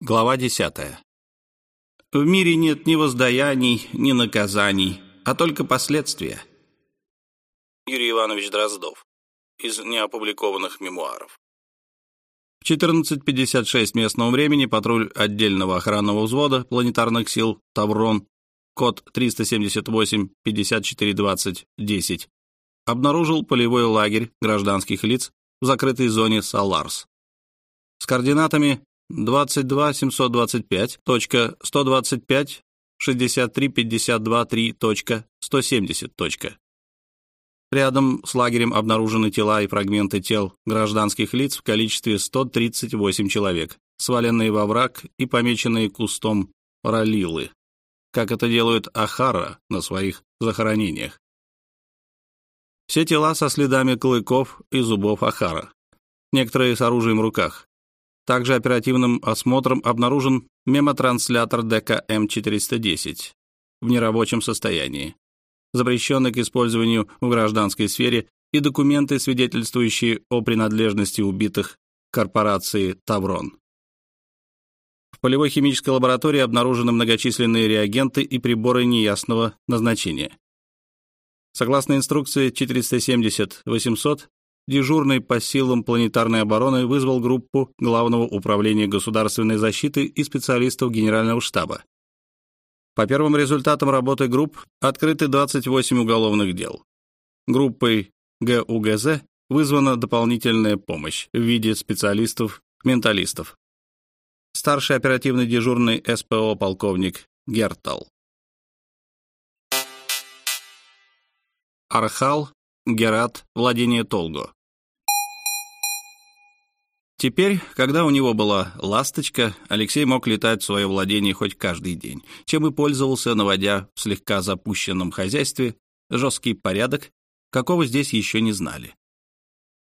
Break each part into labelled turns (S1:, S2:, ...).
S1: Глава 10. В мире нет ни воздаяний, ни наказаний, а только последствия. Юрий Иванович Дроздов. Из неопубликованных мемуаров. В 14.56 местного времени патруль отдельного охранного взвода планетарных сил «Таврон», код 378-5420-10, обнаружил полевой лагерь гражданских лиц в закрытой зоне «Саларс» с координатами 22 725 точка 125 63 52 3 точка 170 точка. Рядом с лагерем обнаружены тела и фрагменты тел гражданских лиц в количестве 138 человек, сваленные во враг и помеченные кустом ралилы, как это делают Ахара на своих захоронениях. Все тела со следами клыков и зубов Ахара, некоторые с оружием в руках, также оперативным осмотром обнаружен мемотранслятор ДКМ-410 в нерабочем состоянии, запрещенный к использованию в гражданской сфере и документы, свидетельствующие о принадлежности убитых корпорации «Таврон». В полевой химической лаборатории обнаружены многочисленные реагенты и приборы неясного назначения. Согласно инструкции 470-800, дежурный по силам планетарной обороны вызвал группу Главного управления государственной защиты и специалистов Генерального штаба. По первым результатам работы групп открыты 28 уголовных дел. Группой ГУГЗ вызвана дополнительная помощь в виде специалистов-менталистов. Старший оперативный дежурный СПО полковник Гертал. Архал, Герат, владение Толго. Теперь, когда у него была «ласточка», Алексей мог летать в свое владение хоть каждый день, чем и пользовался, наводя в слегка запущенном хозяйстве жесткий порядок, какого здесь еще не знали.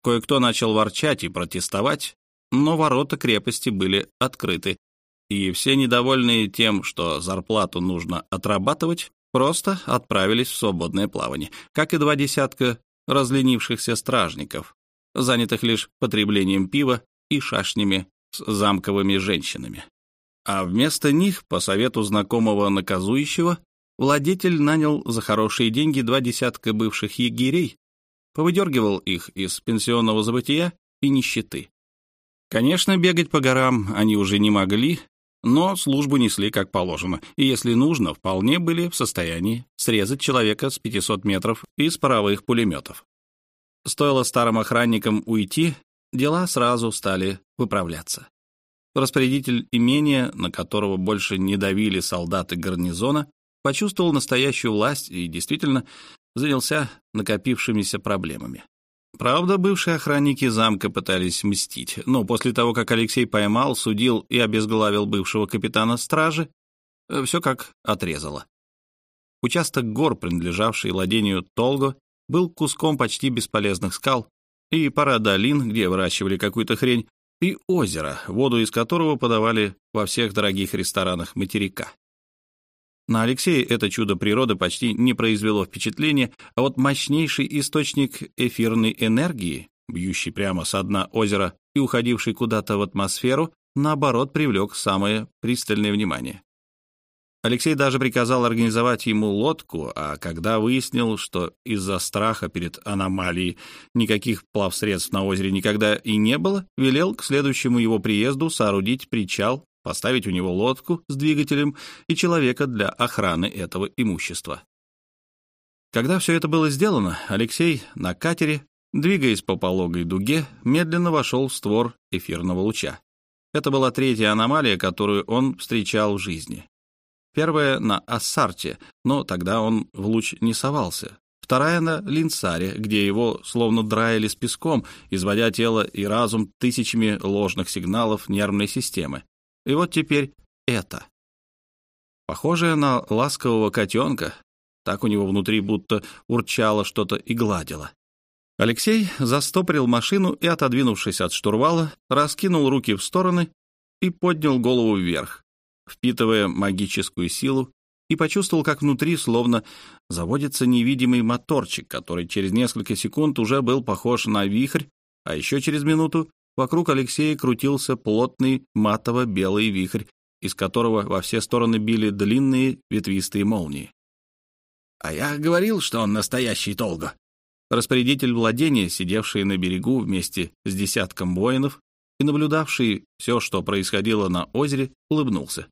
S1: Кое-кто начал ворчать и протестовать, но ворота крепости были открыты, и все недовольные тем, что зарплату нужно отрабатывать, просто отправились в свободное плавание, как и два десятка разленившихся стражников, занятых лишь потреблением пива и шашнями с замковыми женщинами. А вместо них, по совету знакомого наказующего, владетель нанял за хорошие деньги два десятка бывших егерей, повыдергивал их из пенсионного забытия и нищеты. Конечно, бегать по горам они уже не могли, но службу несли как положено, и, если нужно, вполне были в состоянии срезать человека с 500 метров из паровых пулеметов. Стоило старым охранникам уйти, дела сразу стали выправляться. Распорядитель имения, на которого больше не давили солдаты гарнизона, почувствовал настоящую власть и действительно занялся накопившимися проблемами. Правда, бывшие охранники замка пытались мстить, но после того, как Алексей поймал, судил и обезглавил бывшего капитана стражи, э, все как отрезало. Участок гор, принадлежавший владению Толго, был куском почти бесполезных скал, и пара долин, где выращивали какую-то хрень, и озеро, воду из которого подавали во всех дорогих ресторанах материка. На Алексея это чудо природы почти не произвело впечатления, а вот мощнейший источник эфирной энергии, бьющий прямо со дна озера и уходивший куда-то в атмосферу, наоборот, привлек самое пристальное внимание. Алексей даже приказал организовать ему лодку, а когда выяснил, что из-за страха перед аномалией никаких плавсредств на озере никогда и не было, велел к следующему его приезду соорудить причал, поставить у него лодку с двигателем и человека для охраны этого имущества. Когда все это было сделано, Алексей на катере, двигаясь по пологой дуге, медленно вошел в створ эфирного луча. Это была третья аномалия, которую он встречал в жизни. Первая на Ассарте, но тогда он в луч не совался. Вторая на Линсаре, где его словно драили с песком, изводя тело и разум тысячами ложных сигналов нервной системы. И вот теперь это. Похожее на ласкового котенка, так у него внутри будто урчало что-то и гладило. Алексей застопорил машину и, отодвинувшись от штурвала, раскинул руки в стороны и поднял голову вверх впитывая магическую силу, и почувствовал, как внутри словно заводится невидимый моторчик, который через несколько секунд уже был похож на вихрь, а еще через минуту вокруг Алексея крутился плотный матово-белый вихрь, из которого во все стороны били длинные ветвистые молнии.
S2: «А я говорил, что он настоящий Толго».
S1: Распорядитель владения, сидевший на берегу вместе с десятком воинов и наблюдавший все, что происходило на озере, улыбнулся.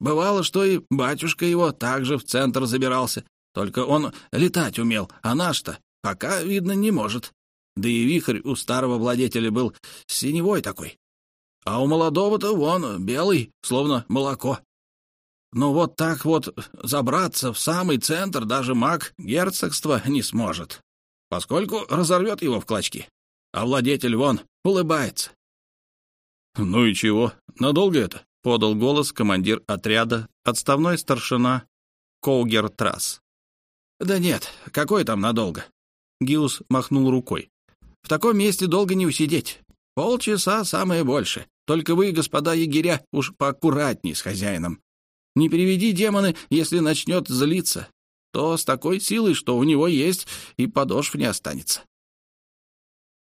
S2: «Бывало, что и батюшка его также в центр забирался, только он летать умел, а наш-то пока, видно, не может. Да и вихрь у старого владетеля был синевой такой. А у молодого-то вон белый, словно молоко. Ну вот так вот забраться в самый центр даже маг герцогства не сможет, поскольку разорвет его в клочки. А владетель вон улыбается.
S1: «Ну и чего? Надолго это?» — подал голос командир отряда, отставной старшина Коугер Трасс.
S2: «Да нет, какой там надолго?»
S1: Гиус махнул рукой.
S2: «В таком месте долго не усидеть. Полчаса самое больше. Только вы, господа егеря, уж поаккуратней с хозяином. Не переведи демоны, если начнет злиться, то с такой силой, что у него есть, и подошв не останется.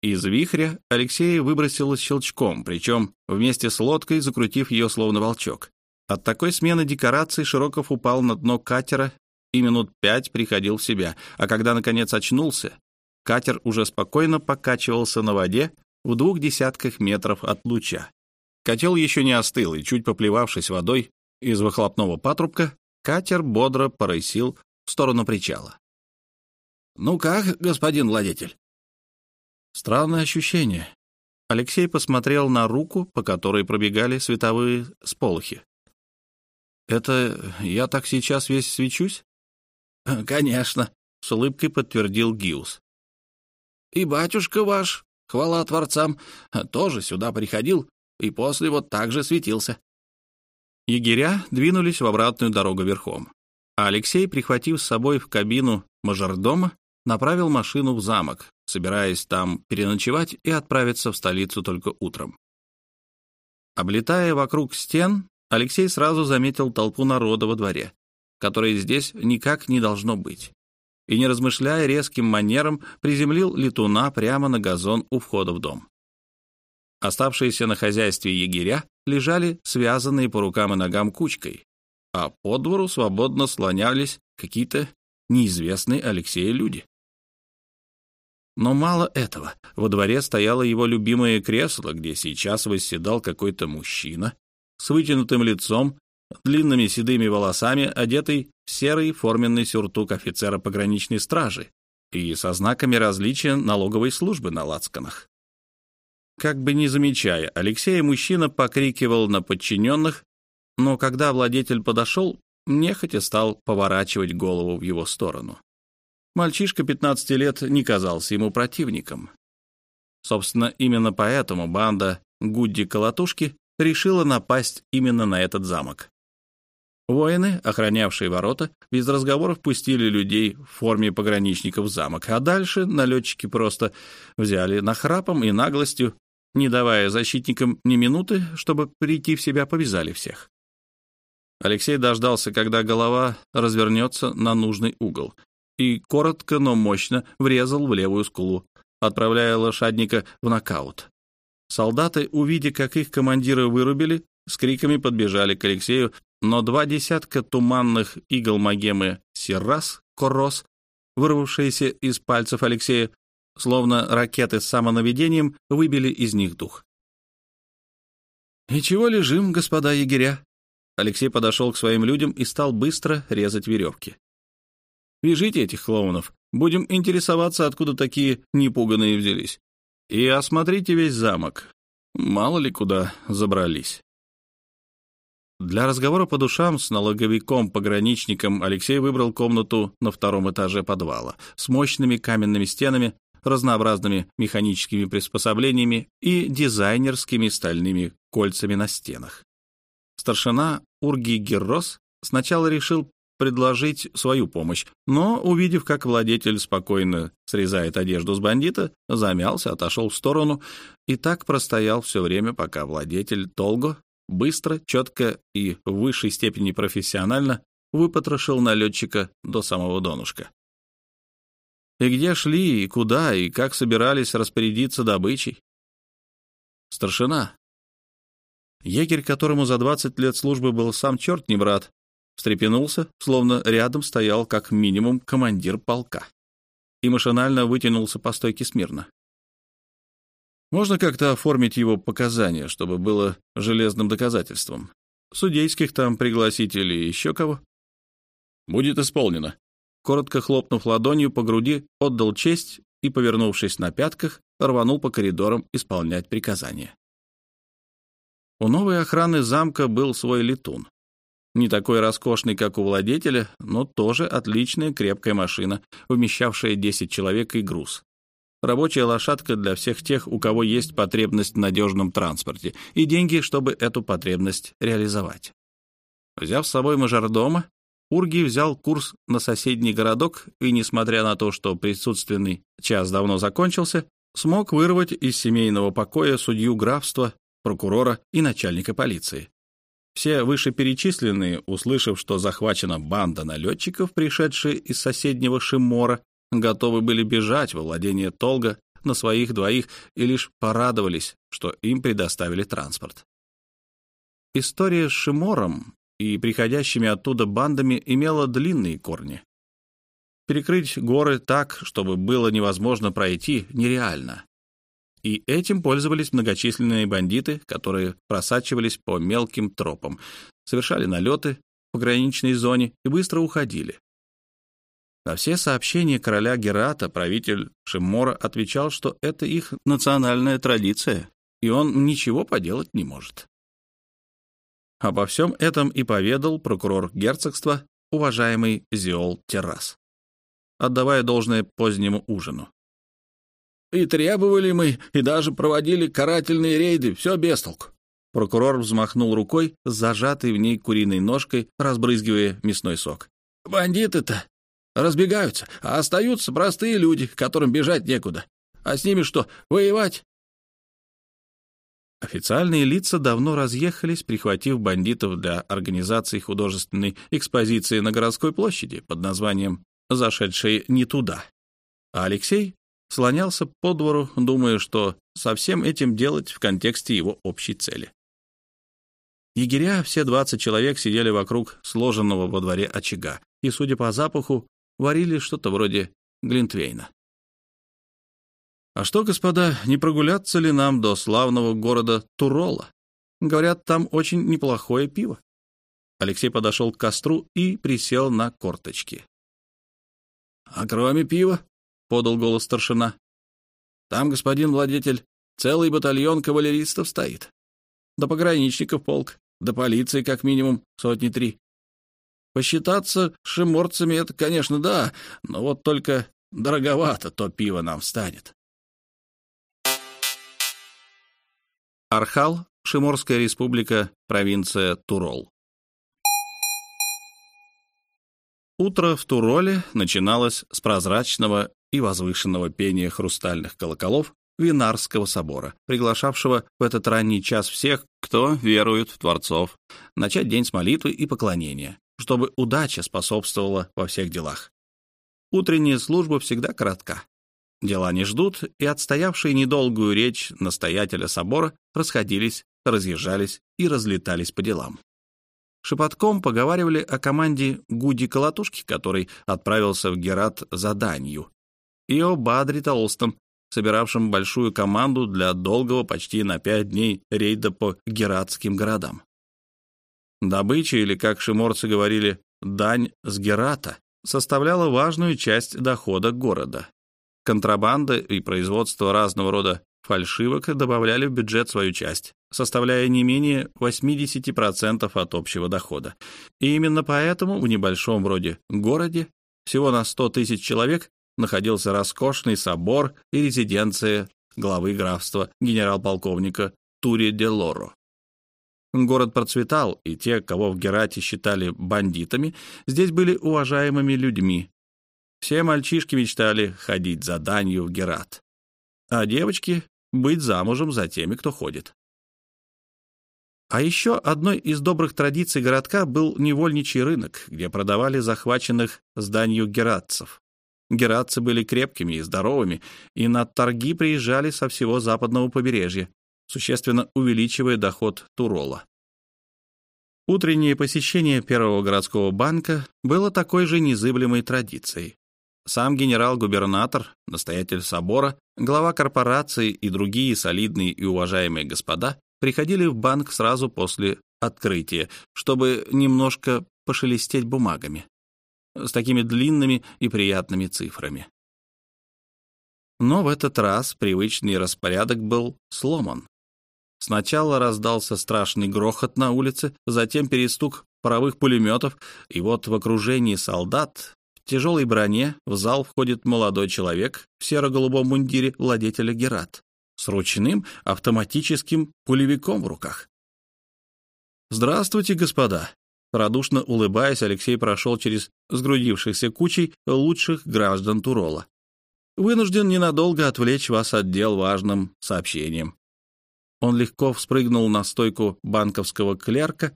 S1: Из вихря Алексея выбросило щелчком, причем вместе с лодкой закрутив ее словно волчок. От такой смены декораций Широков упал на дно катера и минут пять приходил в себя, а когда, наконец, очнулся, катер уже спокойно покачивался на воде в двух десятках метров от луча. Котел еще не остыл, и, чуть поплевавшись водой из выхлопного патрубка, катер бодро порысил в сторону причала.
S2: «Ну как, господин владетель?»
S1: Странное ощущение. Алексей посмотрел на руку, по которой пробегали световые сполохи. «Это я так сейчас весь свечусь?»
S2: «Конечно», — с улыбкой подтвердил Гиус. «И батюшка ваш, хвала творцам, тоже сюда приходил и после вот так же светился».
S1: Егеря двинулись в обратную дорогу верхом, а Алексей, прихватив с собой в кабину мажордома, направил машину в замок, собираясь там переночевать и отправиться в столицу только утром. Облетая вокруг стен, Алексей сразу заметил толпу народа во дворе, которой здесь никак не должно быть, и, не размышляя резким манером, приземлил летуна прямо на газон у входа в дом. Оставшиеся на хозяйстве егеря лежали связанные по рукам и ногам кучкой, а по двору свободно слонялись какие-то неизвестные Алексею люди. Но мало этого. Во дворе стояло его любимое кресло, где сейчас восседал какой-то мужчина с вытянутым лицом, длинными седыми волосами, одетый в серый форменный сюртук офицера пограничной стражи и со знаками различия налоговой службы на лацканах. Как бы не замечая, Алексей мужчина покрикивал на подчиненных, но когда владетель подошел, нехотя стал поворачивать голову в его сторону. Мальчишка 15 лет не казался ему противником. Собственно, именно поэтому банда Гудди-Колотушки решила напасть именно на этот замок. Воины, охранявшие ворота, без разговоров пустили людей в форме пограничников в замок, а дальше налетчики просто взяли нахрапом и наглостью не давая защитникам ни минуты, чтобы прийти в себя, повязали всех. Алексей дождался, когда голова развернется на нужный угол, и коротко, но мощно врезал в левую скулу, отправляя лошадника в нокаут. Солдаты, увидя, как их командиры вырубили, с криками подбежали к Алексею, но два десятка туманных игл Магемы Сирас, Корос, вырвавшиеся из пальцев Алексея, Словно ракеты с самонаведением выбили из них дух. «И чего лежим, господа егеря?» Алексей подошел к своим людям и стал быстро резать веревки. «Вяжите этих клоунов. Будем интересоваться, откуда такие непуганные взялись. И осмотрите весь замок. Мало ли куда забрались». Для разговора по душам с налоговиком-пограничником Алексей выбрал комнату на втором этаже подвала с мощными каменными стенами, разнообразными механическими приспособлениями и дизайнерскими стальными кольцами на стенах. Старшина Урги Геррос сначала решил предложить свою помощь, но, увидев, как владетель спокойно срезает одежду с бандита, замялся, отошел в сторону и так простоял все время, пока владетель Толго быстро, четко и в высшей степени профессионально выпотрошил налетчика до самого донышка и где шли, и куда, и как собирались распорядиться добычей.
S2: старшина».
S1: Егерь, которому за двадцать лет службы был сам черт не брат, встрепенулся, словно рядом стоял как минимум командир полка, и машинально вытянулся по стойке смирно. Можно как-то оформить его показания, чтобы было железным доказательством? Судейских там пригласить или еще кого? Будет исполнено. Коротко хлопнув ладонью по груди, отдал честь и, повернувшись на пятках, рванул по коридорам исполнять приказания. У новой охраны замка был свой летун. Не такой роскошный, как у владетеля, но тоже отличная крепкая машина, вмещавшая 10 человек и груз. Рабочая лошадка для всех тех, у кого есть потребность в надежном транспорте, и деньги, чтобы эту потребность реализовать. Взяв с собой мажордома, Урги взял курс на соседний городок и, несмотря на то, что присутственный час давно закончился, смог вырвать из семейного покоя судью графства, прокурора и начальника полиции. Все вышеперечисленные, услышав, что захвачена банда налетчиков, пришедшие из соседнего Шимора, готовы были бежать во владение Толга на своих двоих и лишь порадовались, что им предоставили транспорт. История с Шимором и приходящими оттуда бандами имела длинные корни. Перекрыть горы так, чтобы было невозможно пройти, нереально. И этим пользовались многочисленные бандиты, которые просачивались по мелким тропам, совершали налеты в пограничной зоне и быстро уходили. На все сообщения короля Герата правитель Шиммора отвечал, что это их национальная традиция, и он ничего поделать не может. Обо всем этом и поведал прокурор герцогства, уважаемый Зиол Террас, отдавая должное позднему ужину.
S2: И требовали мы, и даже проводили карательные рейды, все без толку.
S1: Прокурор взмахнул рукой зажатой в ней куриной ножкой, разбрызгивая мясной сок.
S2: «Бандиты-то разбегаются, а остаются простые люди, которым бежать некуда. А с ними что, воевать?»
S1: Официальные лица давно разъехались, прихватив бандитов для организации художественной экспозиции на городской площади под названием «Зашедшие не туда». А Алексей слонялся по двору, думая, что со всем этим делать в контексте его общей цели. Егеря, все двадцать человек, сидели вокруг сложенного во дворе очага и, судя по запаху, варили что-то вроде глинтвейна. «А что, господа, не прогуляться ли нам до славного города Турола? Говорят, там очень неплохое пиво». Алексей подошел к костру и присел на корточки.
S2: «А кроме пива?» Подал голос старшина. Там, господин владетель, целый батальон кавалеристов стоит. До пограничников полк, до полиции как минимум сотни три. Посчитаться шиморцами — это, конечно, да, но вот только дороговато то пиво нам станет.
S1: Архал, Шиморская республика, провинция Турол. Утро в Туроле начиналось с прозрачного и возвышенного пения хрустальных колоколов Винарского собора, приглашавшего в этот ранний час всех, кто верует в Творцов, начать день с молитвы и поклонения, чтобы удача способствовала во всех делах. Утренняя служба всегда коротка. Дела не ждут, и отстоявшие недолгую речь настоятеля собора расходились, разъезжались и разлетались по делам. Шепотком поговаривали о команде Гуди Колотушки, который отправился в Герат за данью, и о Бадре Толстом, собиравшем большую команду для долгого почти на пять дней рейда по гератским городам. Добыча, или, как шиморцы говорили, дань с Герата, составляла важную часть дохода города. Контрабанда и производство разного рода фальшивок добавляли в бюджет свою часть, составляя не менее 80% от общего дохода. И именно поэтому в небольшом вроде городе, всего на 100 тысяч человек, находился роскошный собор и резиденция главы графства генерал-полковника Тури де Лоро. Город процветал, и те, кого в Герате считали бандитами, здесь были уважаемыми людьми. Все мальчишки мечтали ходить за данью в Герат, а девочки — быть замужем за теми, кто ходит. А еще одной из добрых традиций городка был невольничий рынок, где продавали захваченных зданию гератцев. Гератцы были крепкими и здоровыми, и на торги приезжали со всего западного побережья. существенно увеличивая доход Турола. Утреннее посещение Первого городского банка было такой же незыблемой традицией. Сам генерал-губернатор, настоятель собора, глава корпорации и другие солидные и уважаемые господа приходили в банк сразу после открытия, чтобы немножко пошелестеть бумагами с такими длинными и приятными цифрами. Но в этот раз привычный распорядок был сломан. Сначала раздался страшный грохот на улице, затем перестук паровых пулеметов, и вот в окружении солдат в тяжелой броне в зал входит молодой человек в серо-голубом мундире владетеля Герат с ручным автоматическим пулевиком в руках. «Здравствуйте, господа!» Радушно улыбаясь, Алексей прошел через сгрудившихся кучей лучших граждан Турола. «Вынужден ненадолго отвлечь вас от дел важным сообщением». Он легко вспрыгнул на стойку банковского клерка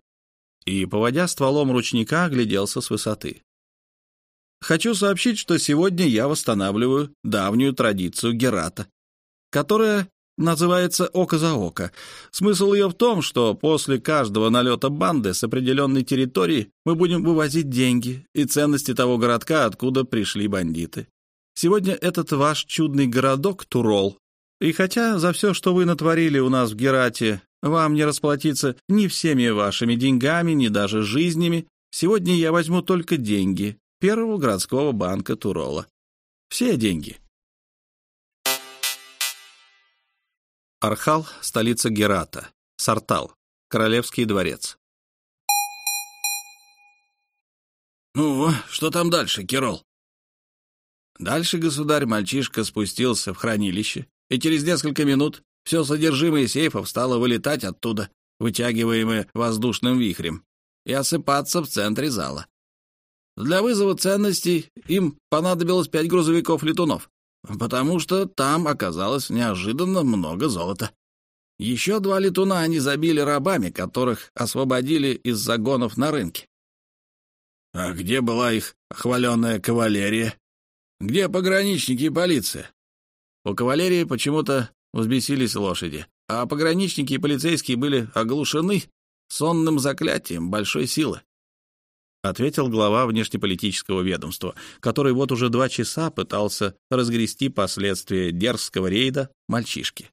S1: и, поводя стволом ручника, огляделся с высоты. «Хочу сообщить, что сегодня я восстанавливаю давнюю традицию Герата, которая называется «Око за око». Смысл ее в том, что после каждого налета банды с определенной территории мы будем вывозить деньги и ценности того городка, откуда пришли бандиты. Сегодня этот ваш чудный городок Турол. И хотя за все, что вы натворили у нас в Герате, вам не расплатиться ни всеми вашими деньгами, ни даже жизнями, сегодня я возьму только деньги Первого городского банка Турола. Все деньги. Архал — столица Герата. Сартал — Королевский дворец.
S2: «Ну, что там дальше, Кирол?» Дальше государь-мальчишка спустился в хранилище, и через несколько минут все содержимое сейфов стало вылетать оттуда, вытягиваемое воздушным вихрем, и осыпаться в центре зала. Для вызова ценностей им понадобилось пять грузовиков-летунов потому что там оказалось неожиданно много золота. Еще два летуна они забили рабами, которых освободили из загонов на рынке. А где была их хваленная кавалерия? Где пограничники и полиция? У кавалерии почему-то взбесились лошади, а пограничники и полицейские были оглушены сонным заклятием большой силы. — ответил глава внешнеполитического ведомства, который вот уже два часа пытался разгрести последствия дерзкого рейда мальчишки.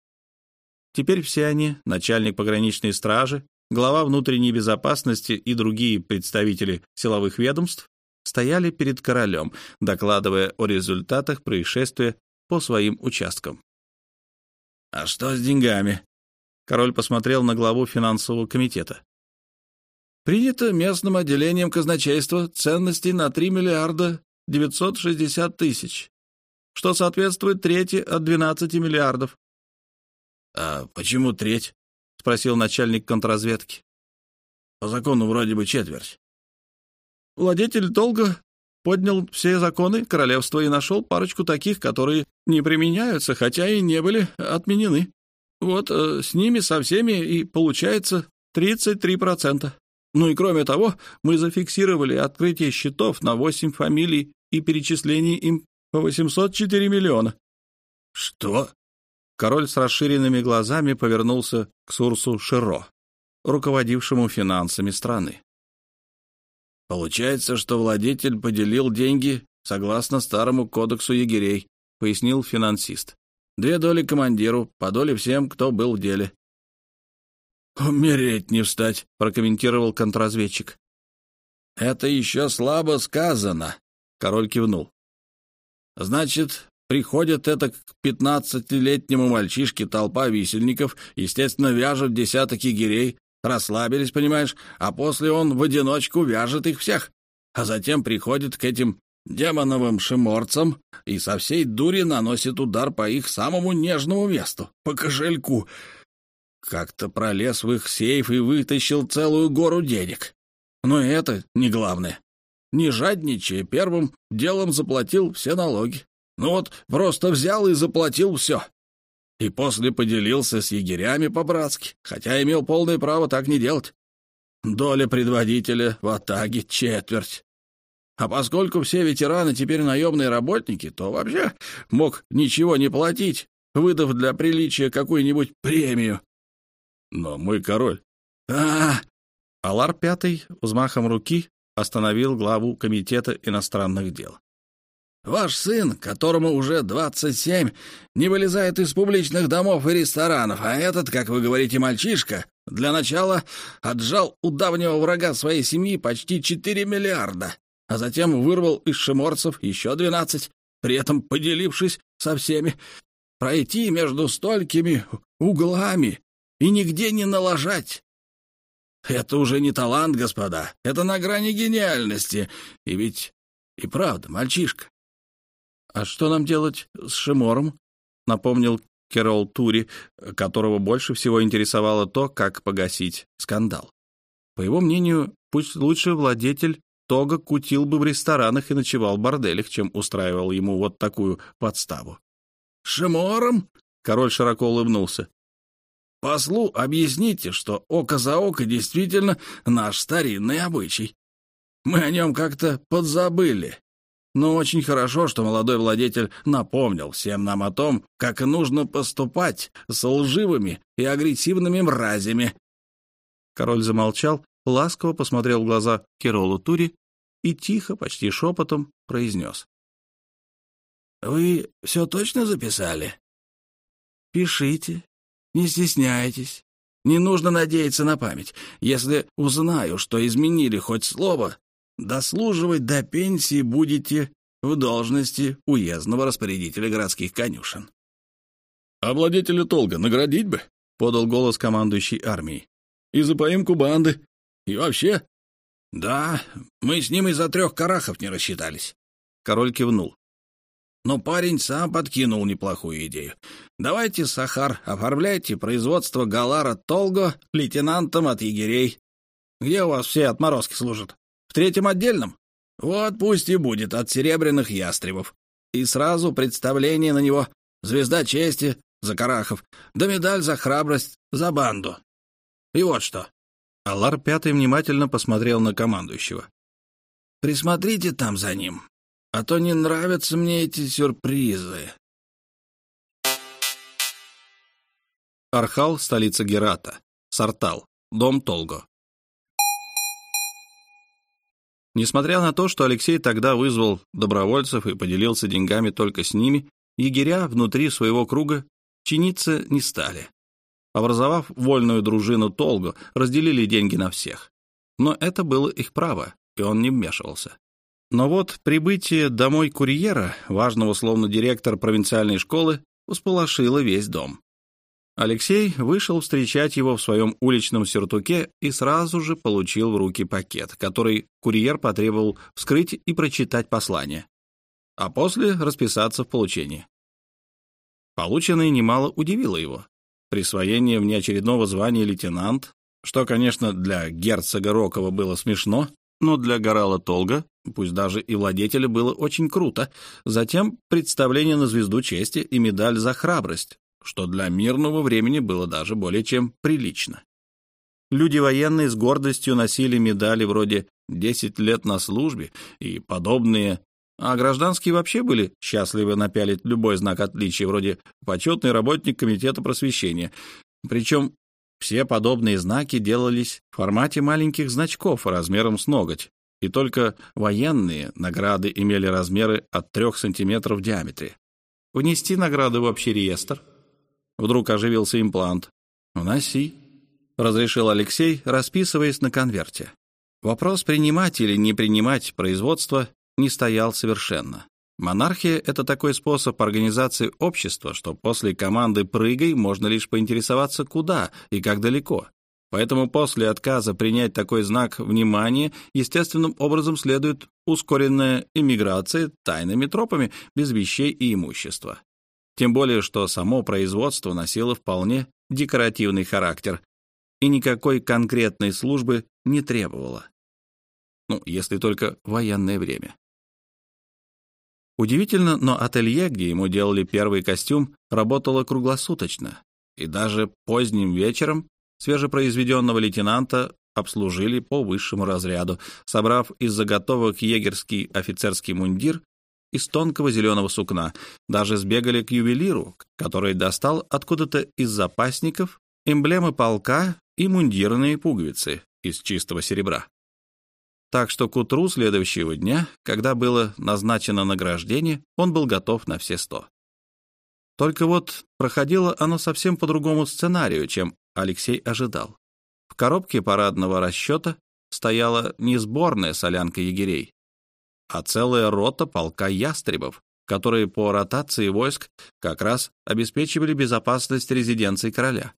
S2: Теперь все они, начальник пограничной стражи, глава внутренней безопасности и другие представители силовых ведомств стояли перед королем, докладывая о результатах происшествия по своим участкам. «А что с деньгами?» Король посмотрел на главу финансового комитета. Принято местным отделением казначейства ценностей на 3 миллиарда 960 тысяч, что соответствует трети от 12 миллиардов. — А почему треть? — спросил начальник контрразведки. — По закону вроде бы четверть. Владетель долго поднял все законы королевства и нашел парочку таких, которые не применяются, хотя и не были отменены. Вот э, с ними со всеми и получается 33%. Ну и кроме того, мы зафиксировали открытие счетов на 8 фамилий и перечисление им по 804 миллиона. Что? Король с расширенными глазами повернулся к Сурсу Широ, руководившему финансами страны. Получается, что владетель поделил деньги согласно старому кодексу егерей, пояснил финансист. Две доли командиру, по доле всем, кто был в деле. «Умереть не встать», — прокомментировал контрразведчик. «Это еще слабо сказано», — король кивнул. «Значит, приходит это к пятнадцатилетнему мальчишке толпа висельников, естественно, вяжет десяток егерей, расслабились, понимаешь, а после он в одиночку вяжет их всех, а затем приходит к этим демоновым шиморцам и со всей дури наносит удар по их самому нежному месту, по кошельку, как-то пролез в их сейф и вытащил целую гору денег. Но это не главное. Не жадничая, первым делом заплатил все налоги. Ну вот, просто взял и заплатил все. И после поделился с егерями по-братски, хотя имел полное право так не делать. Доля предводителя в Атаге — четверть. А поскольку все ветераны теперь наемные работники, то вообще мог ничего не платить, выдав для приличия какую-нибудь премию Но мой король...
S1: а Алар Пятый взмахом руки остановил главу Комитета иностранных дел.
S2: Ваш сын, которому уже двадцать семь, не вылезает из публичных домов и ресторанов, а этот, как вы говорите, мальчишка, для начала отжал у давнего врага своей семьи почти четыре миллиарда, а затем вырвал из шиморцев еще двенадцать, при этом поделившись со всеми. Пройти между столькими углами и нигде не налажать. Это уже не талант, господа, это на грани гениальности. И ведь и правда, мальчишка.
S1: «А что нам делать с Шимором?» — напомнил Керол Тури, которого больше всего интересовало то, как погасить скандал. По его мнению, пусть лучше владетель Тога кутил бы в ресторанах и ночевал в борделях, чем устраивал ему вот такую подставу.
S2: «Шимором?» — король широко улыбнулся. «Послу объясните, что око за око действительно наш старинный обычай. Мы о нем как-то подзабыли. Но очень хорошо, что молодой владетель напомнил всем нам о том, как нужно поступать с лживыми и агрессивными мразями.
S1: Король замолчал, ласково посмотрел в глаза Киролу Тури и тихо, почти шепотом произнес.
S2: «Вы все точно записали?»
S1: «Пишите,
S2: не стесняйтесь. Не нужно надеяться на память. Если узнаю, что изменили хоть слово, дослуживать до пенсии будете в должности уездного распорядителя городских конюшен.
S3: — владетеля Толга наградить бы? — подал голос командующий армией. — И за поимку банды. И вообще...
S2: — Да, мы с ним из-за трех карахов не рассчитались.
S1: Король кивнул.
S2: Но парень сам подкинул неплохую идею. Давайте, Сахар, оформляйте производство Галара Толго лейтенантом от егерей. Где у вас все отморозки служат? В третьем отдельном? Вот пусть и будет от серебряных ястребов. И сразу представление на него. Звезда чести за Карахов, да медаль за храбрость за банду. И вот что.
S1: Алар Пятый внимательно посмотрел на командующего.
S2: «Присмотрите там за ним, а то не нравятся мне эти сюрпризы».
S1: Архал — столица Герата. Сартал. Дом Толго. Несмотря на то, что Алексей тогда вызвал добровольцев и поделился деньгами только с ними, егеря внутри своего круга чиниться не стали. Образовав вольную дружину Толго, разделили деньги на всех. Но это было их право, и он не вмешивался. Но вот прибытие домой курьера, важного словно директор провинциальной школы, усполошило весь дом. Алексей вышел встречать его в своем уличном сюртуке и сразу же получил в руки пакет, который курьер потребовал вскрыть и прочитать послание, а после расписаться в получении. Полученное немало удивило его. Присвоение внеочередного звания лейтенант, что, конечно, для герцога Рокова было смешно, но для Горала Толга, пусть даже и владетеля, было очень круто. Затем представление на звезду чести и медаль за храбрость, что для мирного времени было даже более чем прилично. Люди военные с гордостью носили медали вроде «10 лет на службе» и подобные, а гражданские вообще были счастливы напялить любой знак отличия, вроде «почетный работник комитета просвещения». Причем все подобные знаки делались в формате маленьких значков размером с ноготь, и только военные награды имели размеры от 3 сантиметров в диаметре. Внести награды в общий реестр — Вдруг оживился имплант. «Уноси», — разрешил Алексей, расписываясь на конверте. Вопрос, принимать или не принимать производство, не стоял совершенно. Монархия — это такой способ организации общества, что после команды «прыгай» можно лишь поинтересоваться, куда и как далеко. Поэтому после отказа принять такой знак внимания естественным образом следует ускоренная иммиграция тайными тропами без вещей и имущества. Тем более, что само производство носило вполне декоративный характер и никакой конкретной службы не требовало. Ну, если только военное время. Удивительно, но ателье, где ему делали первый костюм, работало круглосуточно, и даже поздним вечером свежепроизведенного лейтенанта обслужили по высшему разряду, собрав из заготовок егерский офицерский мундир из тонкого зеленого сукна. Даже сбегали к ювелиру, который достал откуда-то из запасников эмблемы полка и мундирные пуговицы из чистого серебра. Так что к утру следующего дня, когда было назначено награждение, он был готов на все сто. Только вот проходило оно совсем по другому сценарию, чем Алексей ожидал. В коробке парадного расчета стояла не сборная солянка егерей, а целая рота полка ястребов, которые по ротации войск как раз обеспечивали безопасность резиденции короля.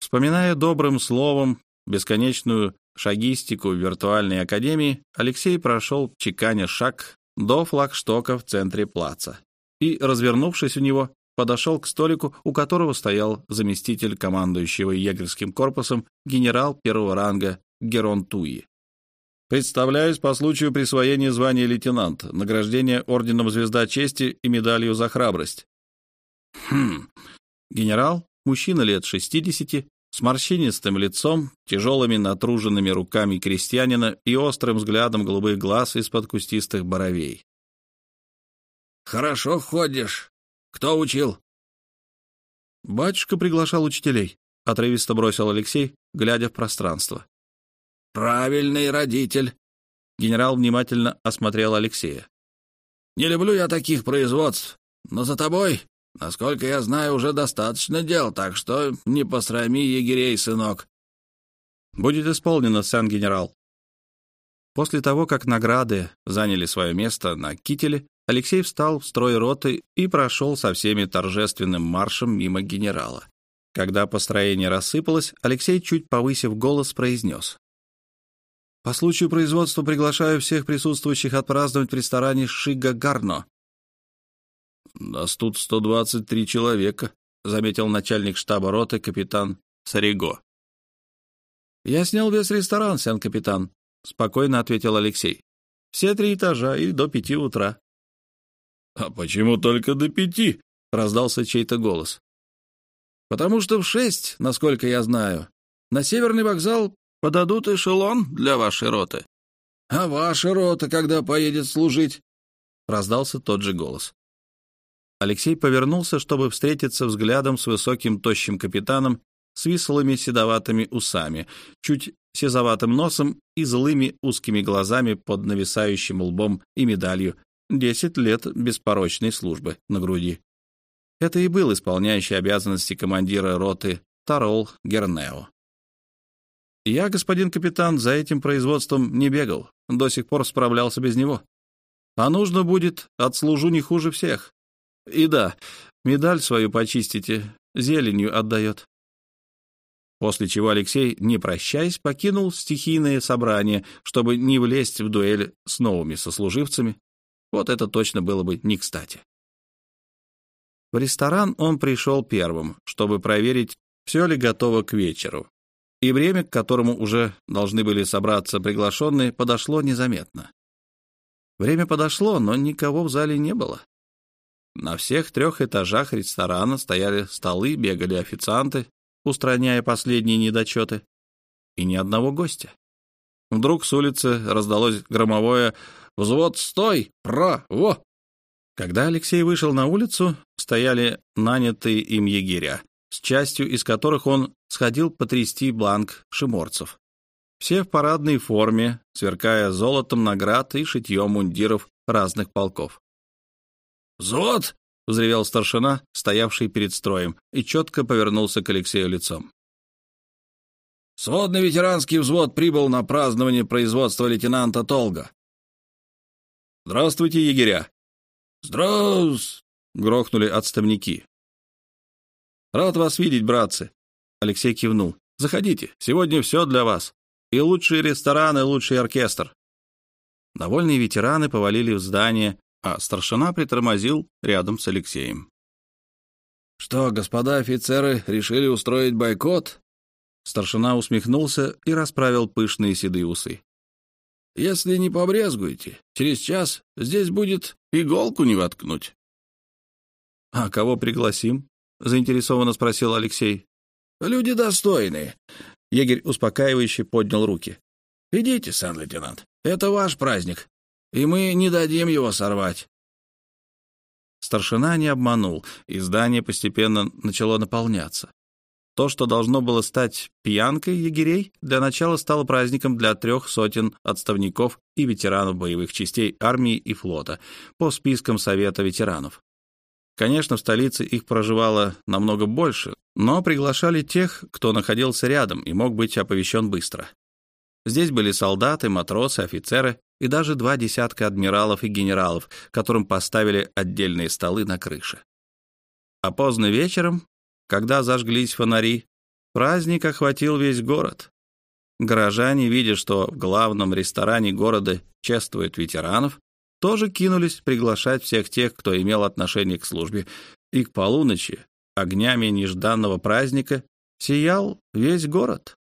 S1: Вспоминая добрым словом бесконечную шагистику виртуальной академии, Алексей прошел, чеканя шаг, до флагштока в центре плаца и, развернувшись у него, подошел к столику, у которого стоял заместитель командующего егерским корпусом генерал первого ранга Герон Туи. Представляюсь по случаю присвоения звания лейтенант, награждения орденом Звезда Чести и медалью за храбрость. Хм. Генерал, мужчина лет 60, с морщинистым лицом, тяжелыми натруженными руками крестьянина и острым взглядом голубых глаз из-под кустистых боровей.
S2: «Хорошо ходишь. Кто учил?»
S1: «Батюшка приглашал учителей», — отрывисто бросил Алексей, глядя в пространство.
S2: «Правильный родитель», — генерал внимательно осмотрел Алексея. «Не люблю я таких производств, но за тобой Насколько я знаю, уже достаточно дел, так что не посрами егерей, сынок.
S1: Будет исполнено, сан-генерал. После того, как награды заняли свое место на кителе, Алексей встал в строй роты и прошел со всеми торжественным маршем мимо генерала. Когда построение рассыпалось, Алексей, чуть повысив голос, произнес. «По случаю производства приглашаю всех присутствующих отпраздновать в ресторане «Шига Гарно».
S3: «Нас тут 123 человека», — заметил начальник штаба роты капитан Сариго.
S1: «Я снял весь ресторан, сен-капитан», — спокойно ответил Алексей. «Все три этажа и до пяти утра».
S3: «А почему только до пяти?» — раздался чей-то голос.
S2: «Потому что в шесть, насколько я знаю, на северный вокзал подадут эшелон для вашей роты». «А ваша рота когда поедет служить?» — раздался тот же голос.
S1: Алексей повернулся, чтобы встретиться взглядом с высоким тощим капитаном с вислыми седоватыми усами, чуть сизоватым носом и злыми узкими глазами под нависающим лбом и медалью «Десять лет беспорочной службы» на груди. Это и был исполняющий обязанности командира роты Тарол Гернео. Я, господин капитан, за этим производством не бегал, до сих пор справлялся без него. А нужно будет, отслужу не хуже всех. И да, медаль свою почистите, зеленью отдает. После чего Алексей, не прощаясь, покинул стихийное собрание, чтобы не влезть в дуэль с новыми сослуживцами. Вот это точно было бы не кстати. В ресторан он пришел первым, чтобы проверить, все ли готово к вечеру. И время, к которому уже должны были собраться приглашенные, подошло незаметно. Время подошло, но никого в зале не было. На всех трех этажах ресторана стояли столы, бегали официанты, устраняя последние недочеты. И ни одного гостя. Вдруг с улицы раздалось громовое «Взвод, стой! Право!». Когда Алексей вышел на улицу, стояли нанятые им егеря, с частью из которых он сходил потрясти бланк шиморцев. Все в парадной форме, сверкая золотом наград и шитьем мундиров разных полков.
S2: «Взвод!» — взревел старшина, стоявший перед строем, и четко повернулся к Алексею лицом. «Сводный ветеранский взвод прибыл на празднование производства лейтенанта Толга».
S1: «Здравствуйте, егеря!»
S2: «Здравс!»
S1: — грохнули отставники. «Рад вас видеть, братцы!» Алексей кивнул. «Заходите, сегодня все для вас. И лучший ресторан, и лучший оркестр». Довольные ветераны повалили в здание, а старшина притормозил рядом с Алексеем.
S2: «Что, господа офицеры, решили устроить бойкот?»
S1: Старшина усмехнулся и расправил пышные седые усы.
S2: «Если не побрезгуете, через час здесь будет иголку не воткнуть».
S1: «А кого пригласим?» — заинтересованно спросил Алексей.
S2: «Люди достойные». Егерь успокаивающе поднял руки. «Идите, сан-лейтенант, это ваш праздник и мы не дадим его сорвать.
S1: Старшина не обманул, и здание постепенно начало наполняться. То, что должно было стать пьянкой егерей, для начала стало праздником для трех сотен отставников и ветеранов боевых частей армии и флота по спискам Совета ветеранов. Конечно, в столице их проживало намного больше, но приглашали тех, кто находился рядом и мог быть оповещен быстро. Здесь были солдаты, матросы, офицеры и даже два десятка адмиралов и генералов, которым поставили отдельные столы на крыше. А поздно вечером когда зажглись фонари, праздник охватил весь город. Горожане, видя, что в главном ресторане города чествуют ветеранов, тоже кинулись приглашать всех тех, кто имел отношение к службе, и к полуночи огнями нежданного праздника сиял весь город.